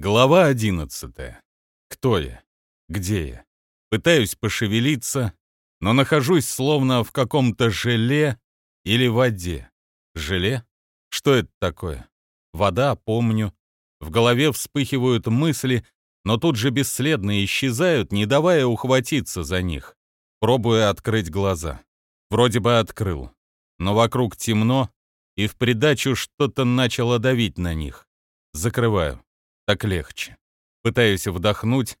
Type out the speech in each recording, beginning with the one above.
Глава одиннадцатая. Кто я? Где я? Пытаюсь пошевелиться, но нахожусь словно в каком-то желе или воде. Желе? Что это такое? Вода, помню. В голове вспыхивают мысли, но тут же бесследно исчезают, не давая ухватиться за них. Пробую открыть глаза. Вроде бы открыл. Но вокруг темно, и в придачу что-то начало давить на них. Закрываю. Так легче. Пытаюсь вдохнуть,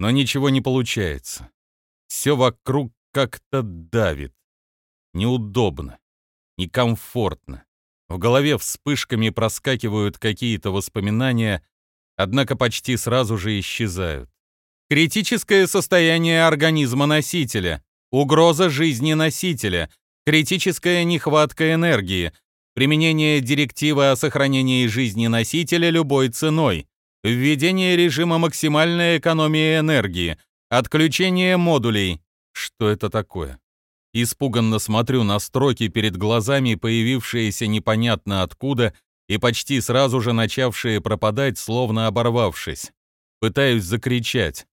но ничего не получается. Все вокруг как-то давит. Неудобно, некомфортно. В голове вспышками проскакивают какие-то воспоминания, однако почти сразу же исчезают. Критическое состояние организма носителя, угроза жизни носителя, критическая нехватка энергии, применение директивы о сохранении жизни носителя любой ценой, Введение режима максимальной экономии энергии. Отключение модулей. Что это такое? Испуганно смотрю на строки перед глазами, появившиеся непонятно откуда и почти сразу же начавшие пропадать, словно оборвавшись. Пытаюсь закричать.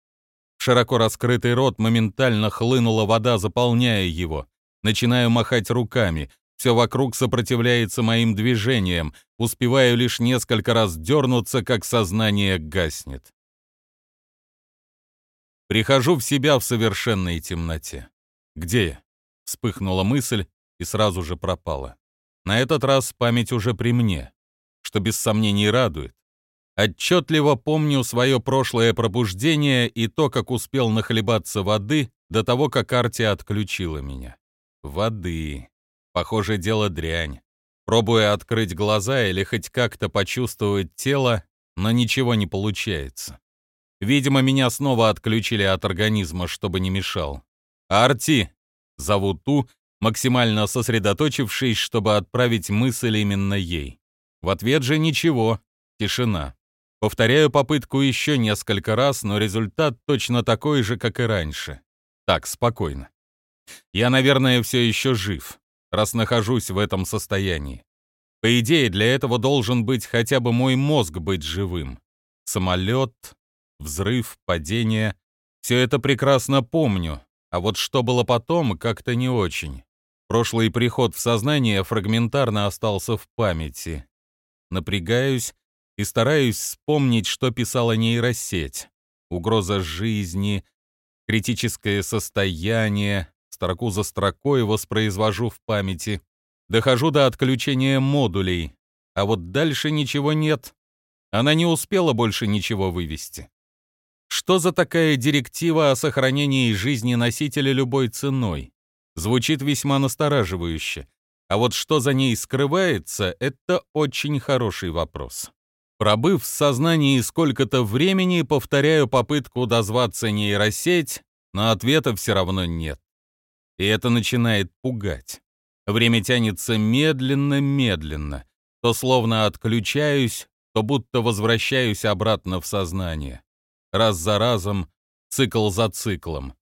В широко раскрытый рот моментально хлынула вода, заполняя его. Начинаю махать руками. Все вокруг сопротивляется моим движениям, успеваю лишь несколько раз дернуться, как сознание гаснет. Прихожу в себя в совершенной темноте. Где я? Вспыхнула мысль и сразу же пропала. На этот раз память уже при мне, что без сомнений радует. Отчетливо помню свое прошлое пробуждение и то, как успел нахлебаться воды до того, как Арти отключила меня. Воды. Похоже, дело дрянь. Пробуя открыть глаза или хоть как-то почувствовать тело, но ничего не получается. Видимо, меня снова отключили от организма, чтобы не мешал. «Арти!» — зову Ту, максимально сосредоточившись, чтобы отправить мысль именно ей. В ответ же ничего, тишина. Повторяю попытку еще несколько раз, но результат точно такой же, как и раньше. Так, спокойно. Я, наверное, все еще жив раз нахожусь в этом состоянии. По идее, для этого должен быть хотя бы мой мозг быть живым. Самолет, взрыв, падение — все это прекрасно помню, а вот что было потом, как-то не очень. Прошлый приход в сознание фрагментарно остался в памяти. Напрягаюсь и стараюсь вспомнить, что писала нейросеть. Угроза жизни, критическое состояние, Строку за строкой воспроизвожу в памяти. Дохожу до отключения модулей. А вот дальше ничего нет. Она не успела больше ничего вывести. Что за такая директива о сохранении жизни носителя любой ценой? Звучит весьма настораживающе. А вот что за ней скрывается, это очень хороший вопрос. Пробыв в сознании сколько-то времени, повторяю попытку дозваться нейросеть, но ответа все равно нет и это начинает пугать. Время тянется медленно-медленно, то словно отключаюсь, то будто возвращаюсь обратно в сознание. Раз за разом, цикл за циклом.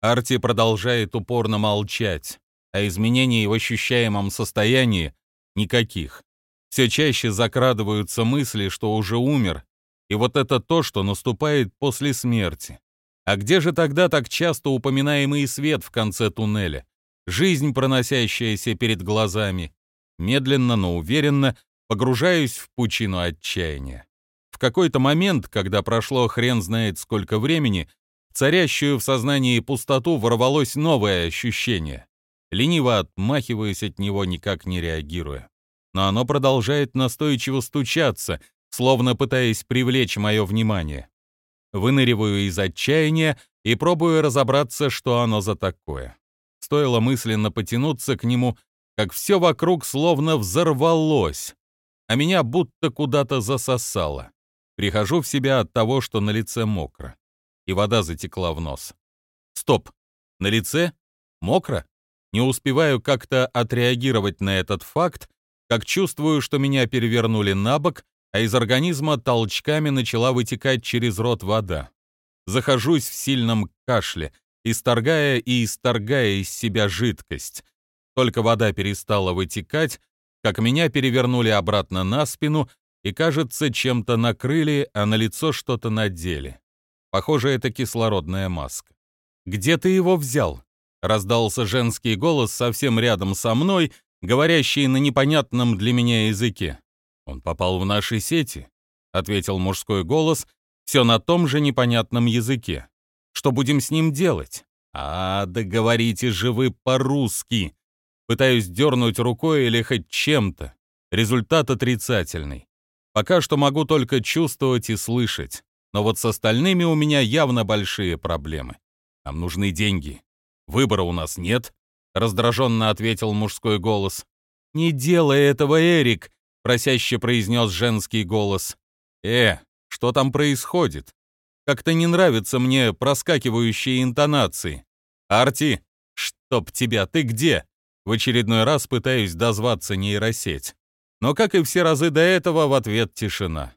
Арти продолжает упорно молчать, а изменений в ощущаемом состоянии никаких. Все чаще закрадываются мысли, что уже умер, и вот это то, что наступает после смерти. А где же тогда так часто упоминаемый свет в конце туннеля? Жизнь, проносящаяся перед глазами. Медленно, но уверенно погружаюсь в пучину отчаяния. В какой-то момент, когда прошло хрен знает сколько времени, царящую в сознании пустоту ворвалось новое ощущение. Лениво отмахиваясь от него, никак не реагируя. Но оно продолжает настойчиво стучаться, словно пытаясь привлечь мое внимание выныриваю из отчаяния и пробую разобраться, что оно за такое. Стоило мысленно потянуться к нему, как все вокруг словно взорвалось, а меня будто куда-то засосало. Прихожу в себя от того, что на лице мокро, и вода затекла в нос. Стоп, на лице мокро? Не успеваю как-то отреагировать на этот факт, как чувствую, что меня перевернули на бок, а из организма толчками начала вытекать через рот вода. Захожусь в сильном кашле, исторгая и исторгая из себя жидкость. Только вода перестала вытекать, как меня перевернули обратно на спину, и, кажется, чем-то накрыли, а на лицо что-то надели. Похоже, это кислородная маска. «Где ты его взял?» — раздался женский голос совсем рядом со мной, говорящий на непонятном для меня языке. «Он попал в наши сети», — ответил мужской голос, все на том же непонятном языке. «Что будем с ним делать?» «А, да говорите же вы по-русски!» Пытаюсь дернуть рукой или хоть чем-то. Результат отрицательный. Пока что могу только чувствовать и слышать. Но вот с остальными у меня явно большие проблемы. Нам нужны деньги. Выбора у нас нет, раздраженно ответил мужской голос. Не делай этого, Эрик, просяще произнес женский голос. Э, что там происходит? Как-то не нравятся мне проскакивающие интонации. Арти, чтоб тебя, ты где? В очередной раз пытаюсь дозваться нейросеть. Но, как и все разы до этого, в ответ тишина.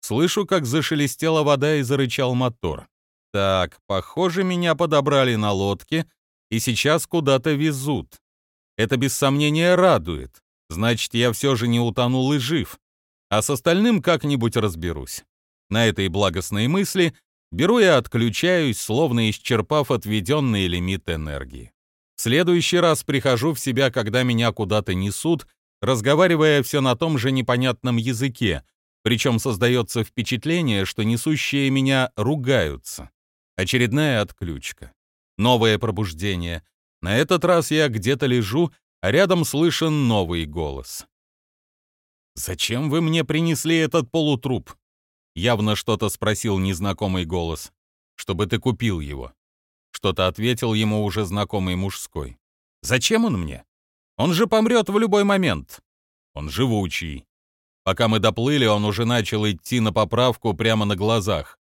Слышу, как зашелестела вода и зарычал мотор. Так, похоже, меня подобрали на лодке и сейчас куда-то везут. Это без сомнения радует. Значит, я все же не утонул и жив. А с остальным как-нибудь разберусь. На этой благостной мысли беру и отключаюсь, словно исчерпав отведенный лимит энергии. В следующий раз прихожу в себя, когда меня куда-то несут, разговаривая все на том же непонятном языке, причем создается впечатление, что несущие меня ругаются. Очередная отключка. Новое пробуждение. На этот раз я где-то лежу, а рядом слышен новый голос. «Зачем вы мне принесли этот полутруп?» Явно что-то спросил незнакомый голос. «Чтобы ты купил его». Что-то ответил ему уже знакомый мужской. «Зачем он мне? Он же помрет в любой момент. Он живучий. Пока мы доплыли, он уже начал идти на поправку прямо на глазах.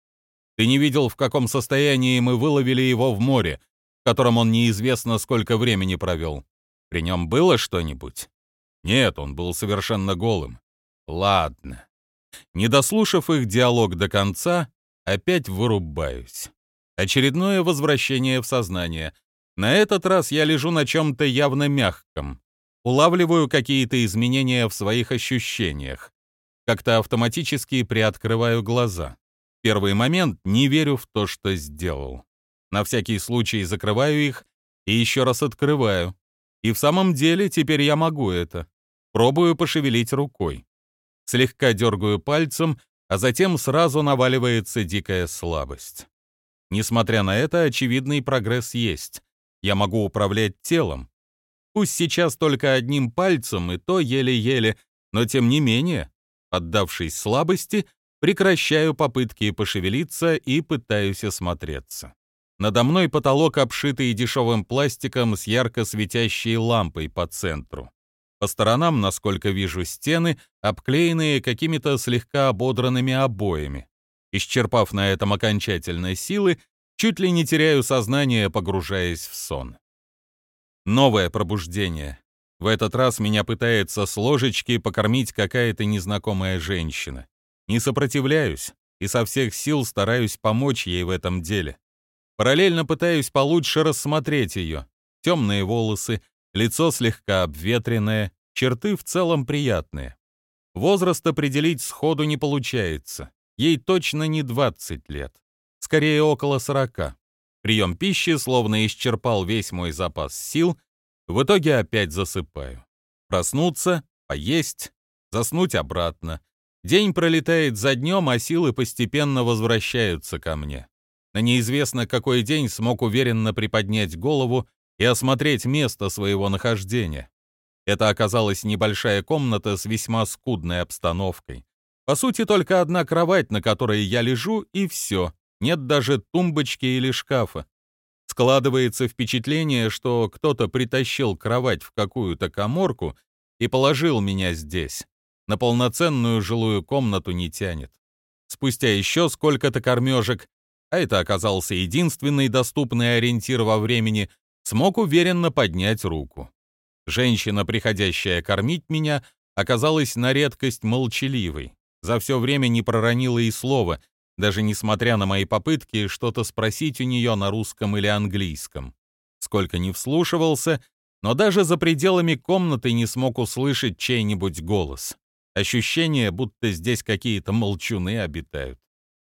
Ты не видел, в каком состоянии мы выловили его в море, в котором он неизвестно сколько времени провел. При нем было что-нибудь? Нет, он был совершенно голым. Ладно. Не дослушав их диалог до конца, опять вырубаюсь. Очередное возвращение в сознание. На этот раз я лежу на чем-то явно мягком. Улавливаю какие-то изменения в своих ощущениях. Как-то автоматически приоткрываю глаза. Первый момент не верю в то, что сделал. На всякий случай закрываю их и еще раз открываю. И в самом деле теперь я могу это. Пробую пошевелить рукой. Слегка дергаю пальцем, а затем сразу наваливается дикая слабость. Несмотря на это, очевидный прогресс есть. Я могу управлять телом. Пусть сейчас только одним пальцем, и то еле-еле, но тем не менее, поддавшись слабости, прекращаю попытки пошевелиться и пытаюсь осмотреться. Надо мной потолок, обшитый дешевым пластиком с ярко светящей лампой по центру. По сторонам, насколько вижу, стены, обклеенные какими-то слегка ободранными обоями. Исчерпав на этом окончательно силы, чуть ли не теряю сознание, погружаясь в сон. Новое пробуждение. В этот раз меня пытается с ложечки покормить какая-то незнакомая женщина. Не сопротивляюсь и со всех сил стараюсь помочь ей в этом деле. Параллельно пытаюсь получше рассмотреть ее. Темные волосы, лицо слегка обветренное, черты в целом приятные. Возраст определить сходу не получается. Ей точно не 20 лет, скорее около 40. Прием пищи словно исчерпал весь мой запас сил, в итоге опять засыпаю. Проснуться, поесть, заснуть обратно. День пролетает за днем, а силы постепенно возвращаются ко мне. На неизвестно какой день смог уверенно приподнять голову и осмотреть место своего нахождения. Это оказалась небольшая комната с весьма скудной обстановкой. По сути, только одна кровать, на которой я лежу, и все. Нет даже тумбочки или шкафа. Складывается впечатление, что кто-то притащил кровать в какую-то коморку и положил меня здесь. На полноценную жилую комнату не тянет. Спустя еще сколько-то кормежек, а это оказался единственный доступный ориентир во времени, смог уверенно поднять руку. Женщина, приходящая кормить меня, оказалась на редкость молчаливой за все время не проронила и слова, даже несмотря на мои попытки что-то спросить у нее на русском или английском. Сколько не вслушивался, но даже за пределами комнаты не смог услышать чей-нибудь голос. Ощущение, будто здесь какие-то молчуны обитают.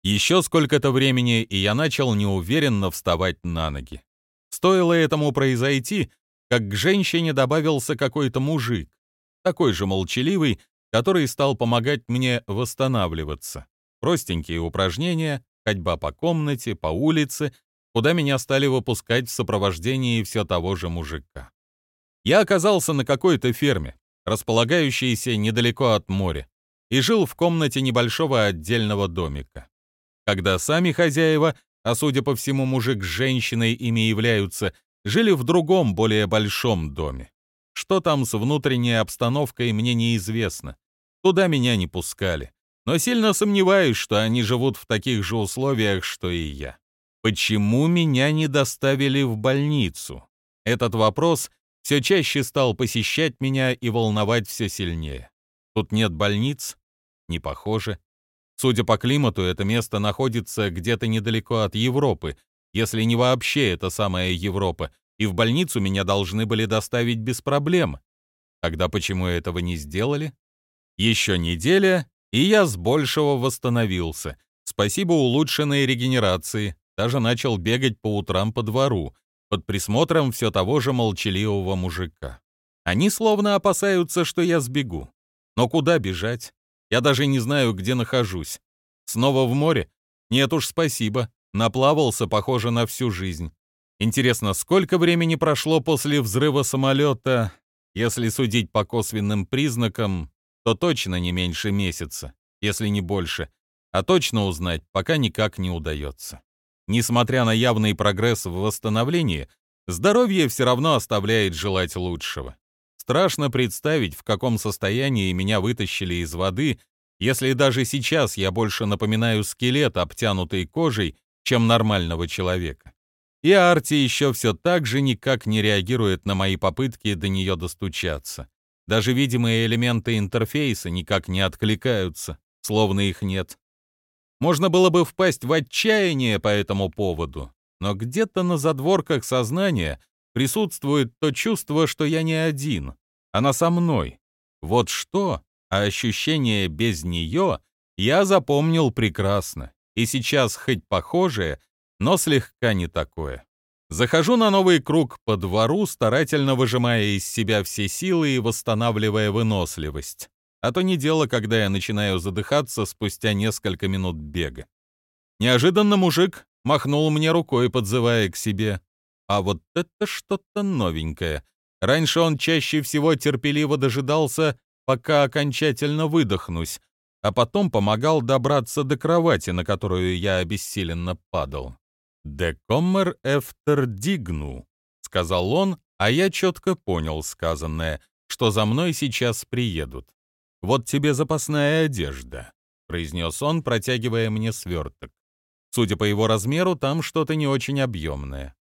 Еще сколько-то времени, и я начал неуверенно вставать на ноги. Стоило этому произойти, как к женщине добавился какой-то мужик, такой же молчаливый, который стал помогать мне восстанавливаться. Простенькие упражнения, ходьба по комнате, по улице, куда меня стали выпускать в сопровождении все того же мужика. Я оказался на какой-то ферме, располагающейся недалеко от моря, и жил в комнате небольшого отдельного домика. Когда сами хозяева, а судя по всему мужик с женщиной ими являются, жили в другом, более большом доме. Что там с внутренней обстановкой, мне неизвестно. Туда меня не пускали. Но сильно сомневаюсь, что они живут в таких же условиях, что и я. Почему меня не доставили в больницу? Этот вопрос все чаще стал посещать меня и волновать все сильнее. Тут нет больниц? Не похоже. Судя по климату, это место находится где-то недалеко от Европы, если не вообще это самая Европа, и в больницу меня должны были доставить без проблем. Тогда почему этого не сделали? Еще неделя, и я с большего восстановился. Спасибо улучшенной регенерации. Даже начал бегать по утрам по двору, под присмотром все того же молчаливого мужика. Они словно опасаются, что я сбегу. Но куда бежать? Я даже не знаю, где нахожусь. Снова в море? Нет уж, спасибо. Наплавался, похоже, на всю жизнь. Интересно, сколько времени прошло после взрыва самолета? Если судить по косвенным признакам, то точно не меньше месяца, если не больше. А точно узнать пока никак не удается. Несмотря на явный прогресс в восстановлении, здоровье все равно оставляет желать лучшего. Страшно представить, в каком состоянии меня вытащили из воды, если даже сейчас я больше напоминаю скелет, обтянутый кожей, чем нормального человека. И Арти еще все так же никак не реагирует на мои попытки до нее достучаться. Даже видимые элементы интерфейса никак не откликаются, словно их нет. Можно было бы впасть в отчаяние по этому поводу, но где-то на задворках сознания присутствует то чувство, что я не один, она со мной. Вот что, а ощущение без нее я запомнил прекрасно, и сейчас хоть похожее, но слегка не такое. Захожу на новый круг по двору, старательно выжимая из себя все силы и восстанавливая выносливость а то не дело, когда я начинаю задыхаться спустя несколько минут бега. Неожиданно мужик махнул мне рукой, подзывая к себе. А вот это что-то новенькое. Раньше он чаще всего терпеливо дожидался, пока окончательно выдохнусь, а потом помогал добраться до кровати, на которую я обессиленно падал. «Де коммер эфтер дигну», — сказал он, а я четко понял сказанное, что за мной сейчас приедут. «Вот тебе запасная одежда», — произнес он, протягивая мне сверток. Судя по его размеру, там что-то не очень объемное.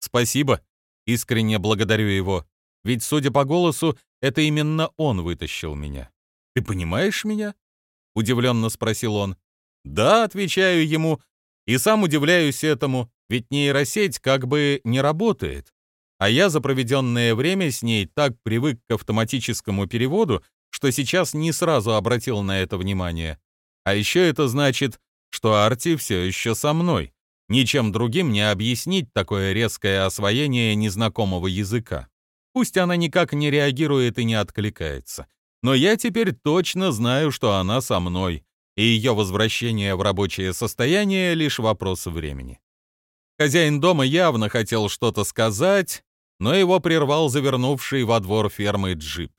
«Спасибо», — искренне благодарю его, ведь, судя по голосу, это именно он вытащил меня. «Ты понимаешь меня?» — удивленно спросил он. «Да», — отвечаю ему, и сам удивляюсь этому, ведь нейросеть как бы не работает. А я за проведенное время с ней так привык к автоматическому переводу, что сейчас не сразу обратил на это внимание. А еще это значит, что Арти все еще со мной. Ничем другим не объяснить такое резкое освоение незнакомого языка. Пусть она никак не реагирует и не откликается. Но я теперь точно знаю, что она со мной, и ее возвращение в рабочее состояние — лишь вопрос времени. Хозяин дома явно хотел что-то сказать, но его прервал завернувший во двор фермы джип.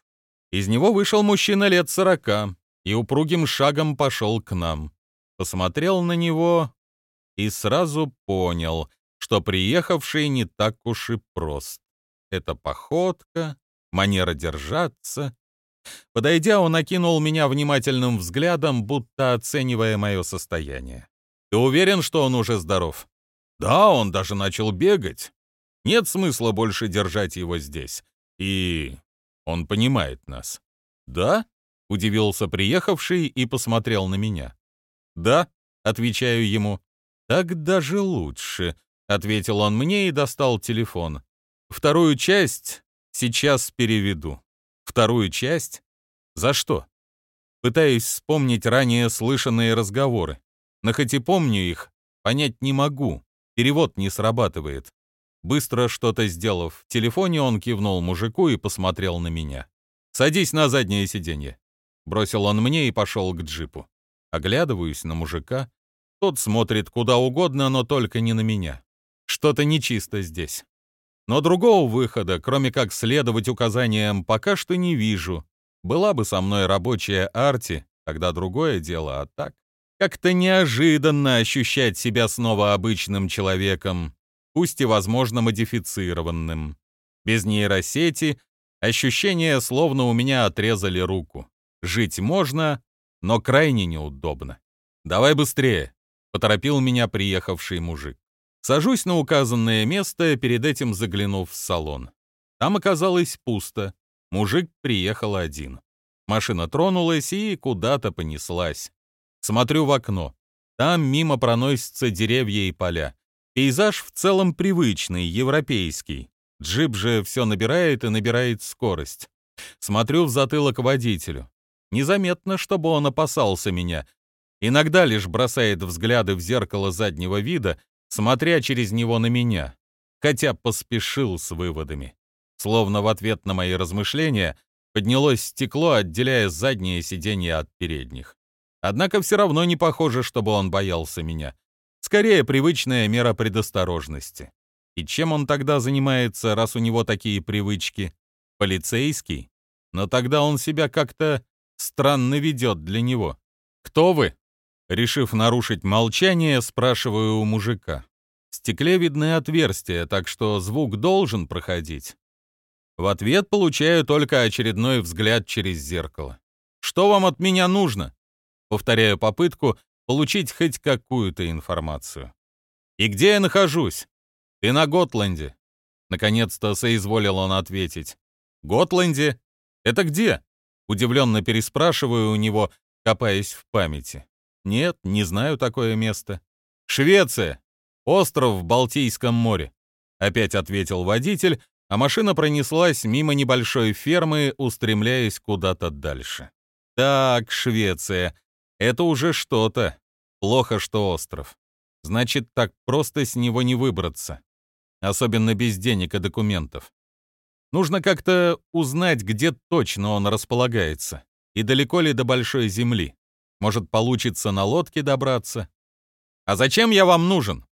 Из него вышел мужчина лет сорока и упругим шагом пошел к нам. Посмотрел на него и сразу понял, что приехавший не так уж и прост. Это походка, манера держаться. Подойдя, он окинул меня внимательным взглядом, будто оценивая мое состояние. «Ты уверен, что он уже здоров?» «Да, он даже начал бегать. Нет смысла больше держать его здесь. И он понимает нас. Да? Удивился приехавший и посмотрел на меня. Да, отвечаю ему. Так даже лучше, ответил он мне и достал телефон. Вторую часть сейчас переведу. Вторую часть? За что? Пытаюсь вспомнить ранее слышанные разговоры. Но хоть и помню их, понять не могу. Перевод не срабатывает. Быстро что-то сделав в телефоне, он кивнул мужику и посмотрел на меня. «Садись на заднее сиденье». Бросил он мне и пошел к джипу. Оглядываюсь на мужика. Тот смотрит куда угодно, но только не на меня. Что-то нечисто здесь. Но другого выхода, кроме как следовать указаниям, пока что не вижу. Была бы со мной рабочая арти, тогда другое дело, а так... Как-то неожиданно ощущать себя снова обычным человеком, пусть и, возможно, модифицированным. Без нейросети ощущение, словно у меня отрезали руку. Жить можно, но крайне неудобно. «Давай быстрее», — поторопил меня приехавший мужик. Сажусь на указанное место, перед этим заглянув в салон. Там оказалось пусто. Мужик приехал один. Машина тронулась и куда-то понеслась. Смотрю в окно. Там мимо проносятся деревья и поля. Пейзаж в целом привычный, европейский. Джип же все набирает и набирает скорость. Смотрю в затылок водителю. Незаметно, чтобы он опасался меня. Иногда лишь бросает взгляды в зеркало заднего вида, смотря через него на меня. Хотя поспешил с выводами. Словно в ответ на мои размышления поднялось стекло, отделяя задние сиденья от передних. Однако все равно не похоже, чтобы он боялся меня. Скорее, привычная мера предосторожности. И чем он тогда занимается, раз у него такие привычки? Полицейский? Но тогда он себя как-то странно ведет для него. «Кто вы?» Решив нарушить молчание, спрашиваю у мужика. В стекле видны отверстия, так что звук должен проходить. В ответ получаю только очередной взгляд через зеркало. «Что вам от меня нужно?» Повторяю попытку получить хоть какую-то информацию. «И где я нахожусь?» «Ты на Готланде». Наконец-то соизволил он ответить. «Готланде? Это где?» Удивленно переспрашиваю у него, копаясь в памяти. «Нет, не знаю такое место». «Швеция. Остров в Балтийском море», — опять ответил водитель, а машина пронеслась мимо небольшой фермы, устремляясь куда-то дальше. «Так, Швеция. Это уже что-то. Плохо, что остров. Значит, так просто с него не выбраться. Особенно без денег и документов. Нужно как-то узнать, где точно он располагается. И далеко ли до Большой Земли. Может, получится на лодке добраться. А зачем я вам нужен?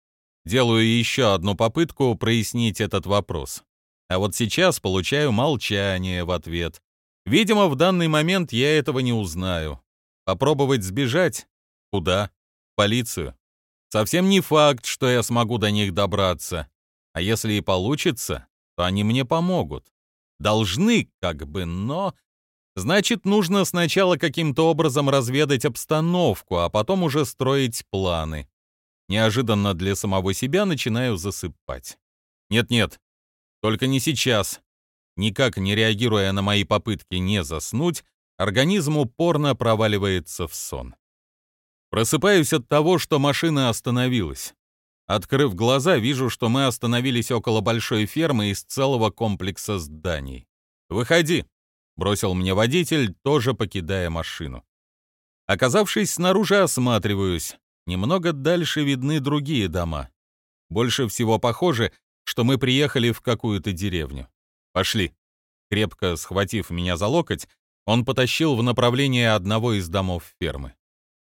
Делаю еще одну попытку прояснить этот вопрос. А вот сейчас получаю молчание в ответ. Видимо, в данный момент я этого не узнаю. Попробовать сбежать? Куда? В полицию. Совсем не факт, что я смогу до них добраться. А если и получится, то они мне помогут. Должны, как бы, но... Значит, нужно сначала каким-то образом разведать обстановку, а потом уже строить планы. Неожиданно для самого себя начинаю засыпать. Нет-нет, только не сейчас. Никак не реагируя на мои попытки не заснуть, Организм упорно проваливается в сон. Просыпаюсь от того, что машина остановилась. Открыв глаза, вижу, что мы остановились около большой фермы из целого комплекса зданий. «Выходи», — бросил мне водитель, тоже покидая машину. Оказавшись снаружи, осматриваюсь. Немного дальше видны другие дома. Больше всего похоже, что мы приехали в какую-то деревню. Пошли. Крепко схватив меня за локоть, он потащил в направлении одного из домов фермы.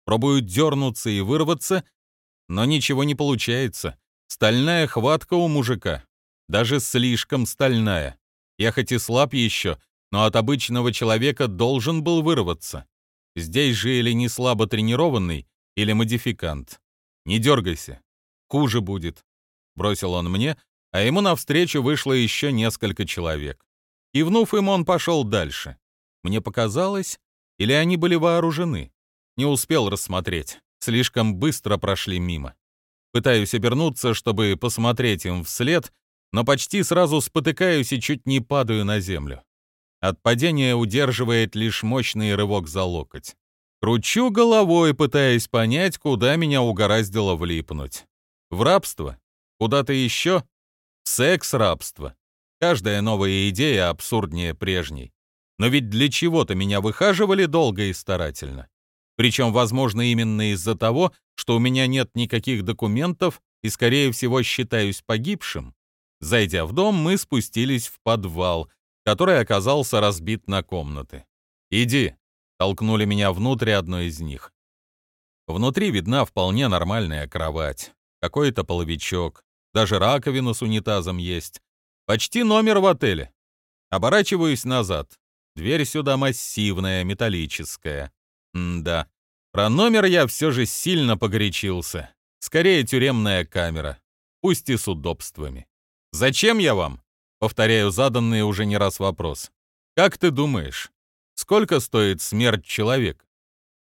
Пробую дернуться и вырваться, но ничего не получается. Стальная хватка у мужика. Даже слишком стальная. Я хоть и слаб еще, но от обычного человека должен был вырваться. Здесь же или не слабо тренированный, или модификант. Не дергайся. Хуже будет. Бросил он мне, а ему навстречу вышло еще несколько человек. Кивнув им, он пошел дальше. Мне показалось, или они были вооружены. Не успел рассмотреть. Слишком быстро прошли мимо. Пытаюсь обернуться, чтобы посмотреть им вслед, но почти сразу спотыкаюсь и чуть не падаю на землю. От падения удерживает лишь мощный рывок за локоть. Кручу головой, пытаясь понять, куда меня угораздило влипнуть. В рабство? Куда-то еще? Секс-рабство. Каждая новая идея абсурднее прежней. Но ведь для чего-то меня выхаживали долго и старательно. Причем, возможно, именно из-за того, что у меня нет никаких документов и, скорее всего, считаюсь погибшим. Зайдя в дом, мы спустились в подвал, который оказался разбит на комнаты. «Иди», — толкнули меня внутрь одной из них. Внутри видна вполне нормальная кровать, какой-то половичок, даже раковина с унитазом есть. Почти номер в отеле. Оборачиваюсь назад. Дверь сюда массивная, металлическая. М да. Про номер я все же сильно погорячился. Скорее тюремная камера. Пусть и с удобствами. «Зачем я вам?» Повторяю заданный уже не раз вопрос. «Как ты думаешь, сколько стоит смерть человека?»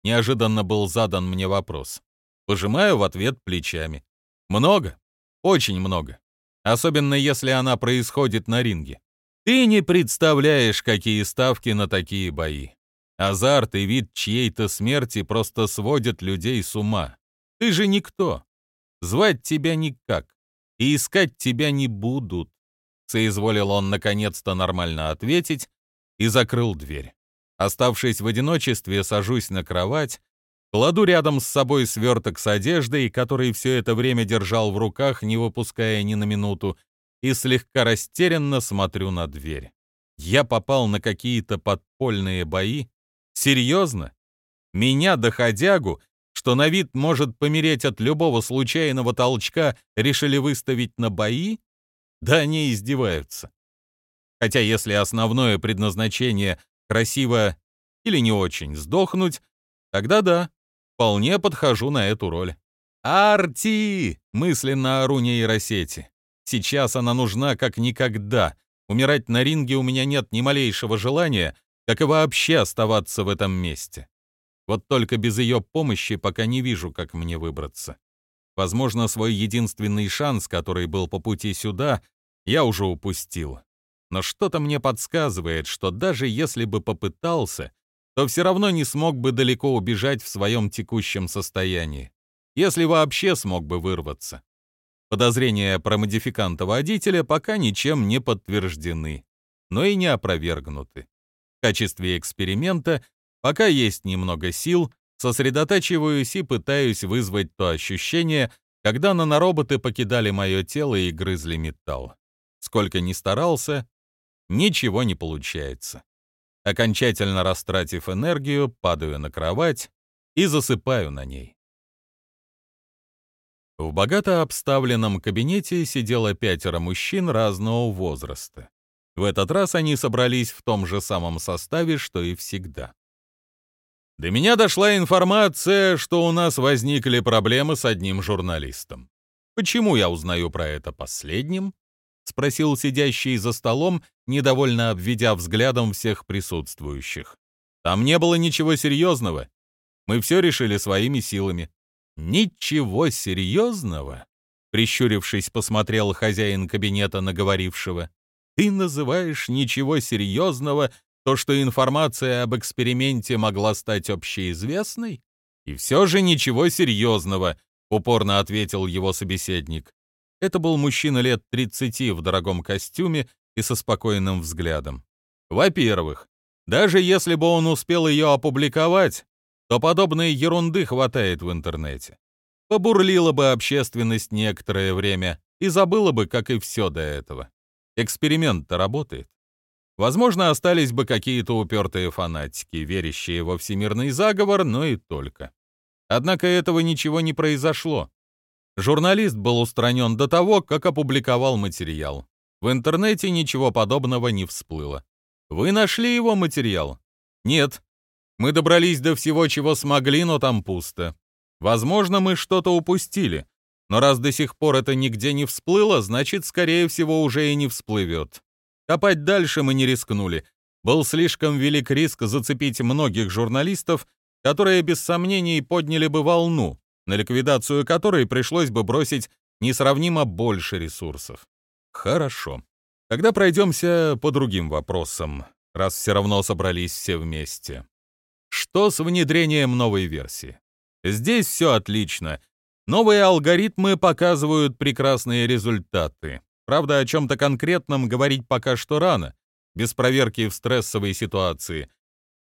Неожиданно был задан мне вопрос. Пожимаю в ответ плечами. «Много. Очень много. Особенно если она происходит на ринге. Ты не представляешь, какие ставки на такие бои. Азарт и вид чьей-то смерти просто сводят людей с ума. Ты же никто. Звать тебя никак. И искать тебя не будут. Соизволил он наконец-то нормально ответить и закрыл дверь. Оставшись в одиночестве, сажусь на кровать, кладу рядом с собой сверток с одеждой, который все это время держал в руках, не выпуская ни на минуту, и слегка растерянно смотрю на дверь. Я попал на какие-то подпольные бои? Серьезно? Меня, доходягу, что на вид может помереть от любого случайного толчка, решили выставить на бои? Да они издеваются. Хотя если основное предназначение красиво или не очень сдохнуть, тогда да, вполне подхожу на эту роль. «Арти!» — мысленно ору нейросети. Сейчас она нужна как никогда. Умирать на ринге у меня нет ни малейшего желания, как и вообще оставаться в этом месте. Вот только без ее помощи пока не вижу, как мне выбраться. Возможно, свой единственный шанс, который был по пути сюда, я уже упустил. Но что-то мне подсказывает, что даже если бы попытался, то все равно не смог бы далеко убежать в своем текущем состоянии. Если вообще смог бы вырваться. Подозрения про модификанта-водителя пока ничем не подтверждены, но и не опровергнуты. В качестве эксперимента, пока есть немного сил, сосредотачиваюсь и пытаюсь вызвать то ощущение, когда нанороботы покидали мое тело и грызли металл. Сколько ни старался, ничего не получается. Окончательно растратив энергию, падаю на кровать и засыпаю на ней. В богато обставленном кабинете сидело пятеро мужчин разного возраста. В этот раз они собрались в том же самом составе, что и всегда. До меня дошла информация, что у нас возникли проблемы с одним журналистом. Почему я узнаю про это последним? Спросил сидящий за столом, недовольно обведя взглядом всех присутствующих. Там не было ничего серьезного. Мы все решили своими силами. «Ничего серьезного?» — прищурившись, посмотрел хозяин кабинета наговорившего. «Ты называешь ничего серьезного то, что информация об эксперименте могла стать общеизвестной?» «И все же ничего серьезного», — упорно ответил его собеседник. Это был мужчина лет 30 в дорогом костюме и со спокойным взглядом. Во-первых, даже если бы он успел ее опубликовать, то подобной ерунды хватает в интернете. Побурлила бы общественность некоторое время и забыла бы, как и все до этого. Эксперимент-то работает. Возможно, остались бы какие-то упертые фанатики, верящие во всемирный заговор, но и только. Однако этого ничего не произошло. Журналист был устранен до того, как опубликовал материал. В интернете ничего подобного не всплыло. Вы нашли его материал? Нет, мы добрались до всего, чего смогли, но там пусто. Возможно, мы что-то упустили. Но раз до сих пор это нигде не всплыло, значит, скорее всего, уже и не всплывет. Копать дальше мы не рискнули. Был слишком велик риск зацепить многих журналистов, которые без сомнений подняли бы волну, на ликвидацию которой пришлось бы бросить несравнимо больше ресурсов. Хорошо. Тогда пройдемся по другим вопросам, раз все равно собрались все вместе. Что с внедрением новой версии? Здесь все отлично. Новые алгоритмы показывают прекрасные результаты. Правда, о чем-то конкретном говорить пока что рано. без проверки в стрессовой ситуации.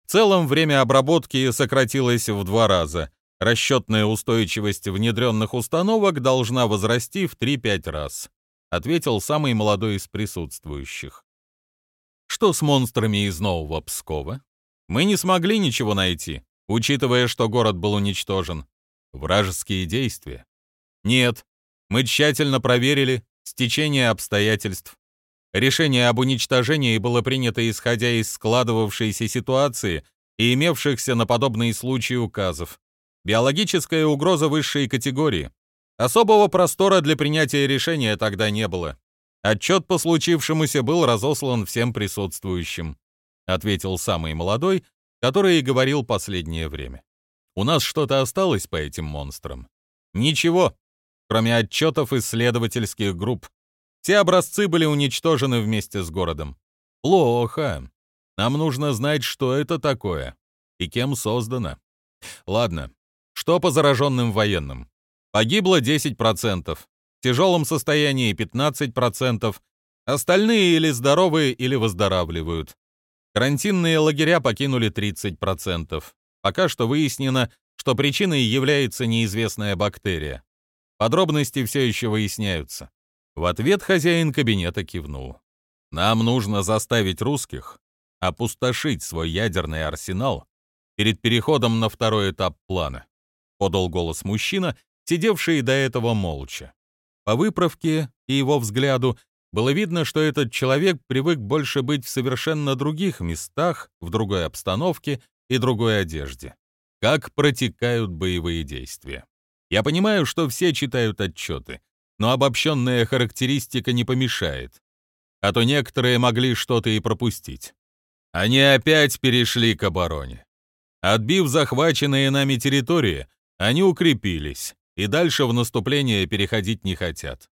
В целом время обработки сократилось в два раза. Расчетная устойчивость внедренных установок должна возрасти в 3-5 раз, ответил самый молодой из присутствующих. Что с монстрами из Нового Пскова? Мы не смогли ничего найти, учитывая, что город был уничтожен. Вражеские действия? Нет. Мы тщательно проверили стечение обстоятельств. Решение об уничтожении было принято исходя из складывавшейся ситуации и имевшихся на подобные случаи указов. Биологическая угроза высшей категории. Особого простора для принятия решения тогда не было. Отчет по случившемуся был разослан всем присутствующим, ответил самый молодой, который и говорил последнее время. У нас что-то осталось по этим монстрам? Ничего, кроме отчетов исследовательских групп. Все образцы были уничтожены вместе с городом. Плохо. Нам нужно знать, что это такое и кем создано. Ладно, что по зараженным военным? Погибло 10%, в тяжелом состоянии 15%, остальные или здоровые, или выздоравливают. Карантинные лагеря покинули 30%. Пока что выяснено, что причиной является неизвестная бактерия. Подробности все еще выясняются. В ответ хозяин кабинета кивнул. Нам нужно заставить русских опустошить свой ядерный арсенал перед переходом на второй этап плана, подал голос мужчина, сидевший до этого молча. По выправке и его взгляду было видно, что этот человек привык больше быть в совершенно других местах, в другой обстановке и другой одежде. Как протекают боевые действия. Я понимаю, что все читают отчеты, но обобщенная характеристика не помешает. А то некоторые могли что-то и пропустить. Они опять перешли к обороне. Отбив захваченные нами территории, они укрепились и дальше в наступление переходить не хотят.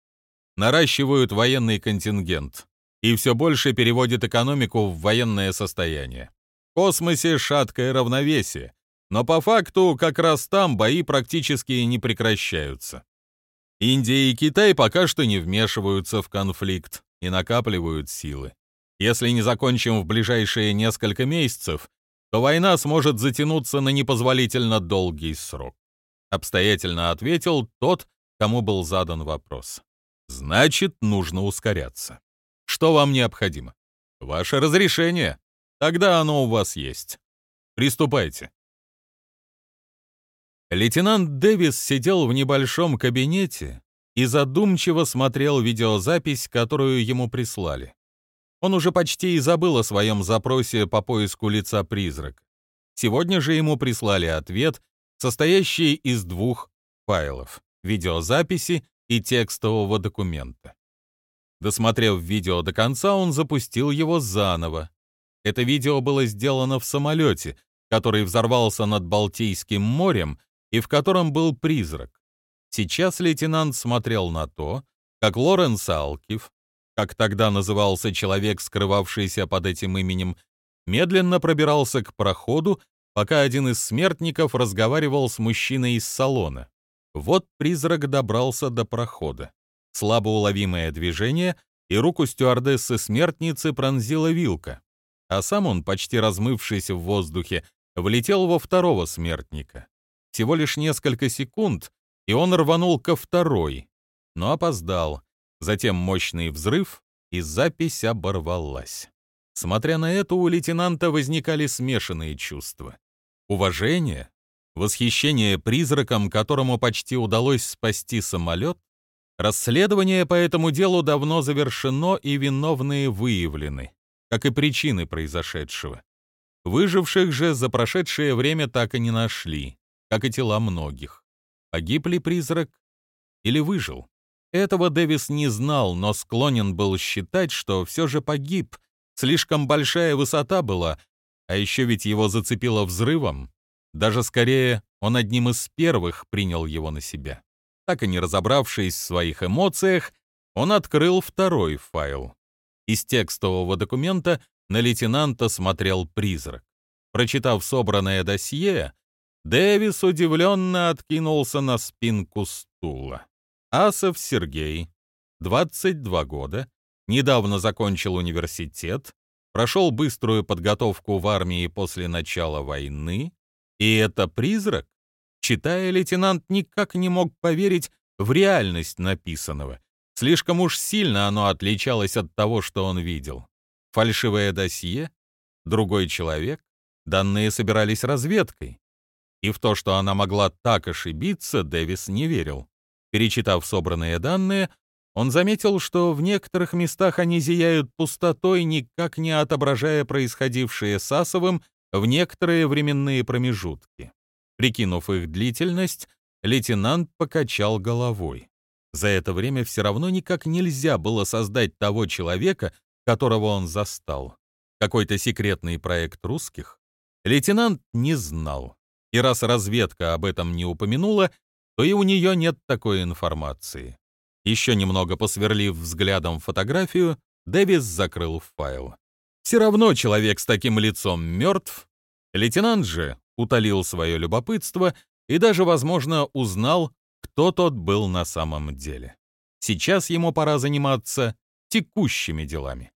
Наращивают военный контингент и все больше переводят экономику в военное состояние. В космосе шаткое равновесие, но по факту как раз там бои практически не прекращаются. Индия и Китай пока что не вмешиваются в конфликт и накапливают силы. Если не закончим в ближайшие несколько месяцев, то война сможет затянуться на непозволительно долгий срок обстоятельно ответил тот, кому был задан вопрос. Значит, нужно ускоряться. Что вам необходимо? Ваше разрешение. Тогда оно у вас есть. Приступайте. Лейтенант Дэвис сидел в небольшом кабинете и задумчиво смотрел видеозапись, которую ему прислали. Он уже почти и забыл о своем запросе по поиску лица призрак. Сегодня же ему прислали ответ, состоящие из двух файлов — видеозаписи и текстового документа. Досмотрев видео до конца, он запустил его заново. Это видео было сделано в самолете, который взорвался над Балтийским морем и в котором был призрак. Сейчас лейтенант смотрел на то, как Лоренс Алкив, как тогда назывался человек, скрывавшийся под этим именем, медленно пробирался к проходу, пока один из смертников разговаривал с мужчиной из салона. Вот призрак добрался до прохода. Слабо уловимое движение, и руку стюардессы-смертницы пронзила вилка. А сам он, почти размывшись в воздухе, влетел во второго смертника. Всего лишь несколько секунд, и он рванул ко второй, но опоздал. Затем мощный взрыв, и запись оборвалась. Смотря на это, у лейтенанта возникали смешанные чувства уважение, восхищение призраком, которому почти удалось спасти самолет, расследование по этому делу давно завершено и виновные выявлены, как и причины произошедшего. Выживших же за прошедшее время так и не нашли, как и тела многих. Погиб ли призрак или выжил? Этого Дэвис не знал, но склонен был считать, что все же погиб. Слишком большая высота была, а еще ведь его зацепило взрывом. Даже скорее, он одним из первых принял его на себя. Так и не разобравшись в своих эмоциях, он открыл второй файл. Из текстового документа на лейтенанта смотрел призрак. Прочитав собранное досье, Дэвис удивленно откинулся на спинку стула. Асов Сергей, 22 года, недавно закончил университет, прошел быструю подготовку в армии после начала войны, и это призрак? Читая, лейтенант никак не мог поверить в реальность написанного. Слишком уж сильно оно отличалось от того, что он видел. Фальшивое досье? Другой человек? Данные собирались разведкой. И в то, что она могла так ошибиться, Дэвис не верил. Перечитав собранные данные, он заметил, что в некоторых местах они зияют пустотой, никак не отображая происходившее с Асовым в некоторые временные промежутки. Прикинув их длительность, лейтенант покачал головой. За это время все равно никак нельзя было создать того человека, которого он застал. Какой-то секретный проект русских? Лейтенант не знал. И раз разведка об этом не упомянула, то и у нее нет такой информации. Еще немного посверлив взглядом фотографию, Дэвис закрыл файл. Все равно человек с таким лицом мертв. Лейтенант же утолил свое любопытство и даже, возможно, узнал, кто тот был на самом деле. Сейчас ему пора заниматься текущими делами.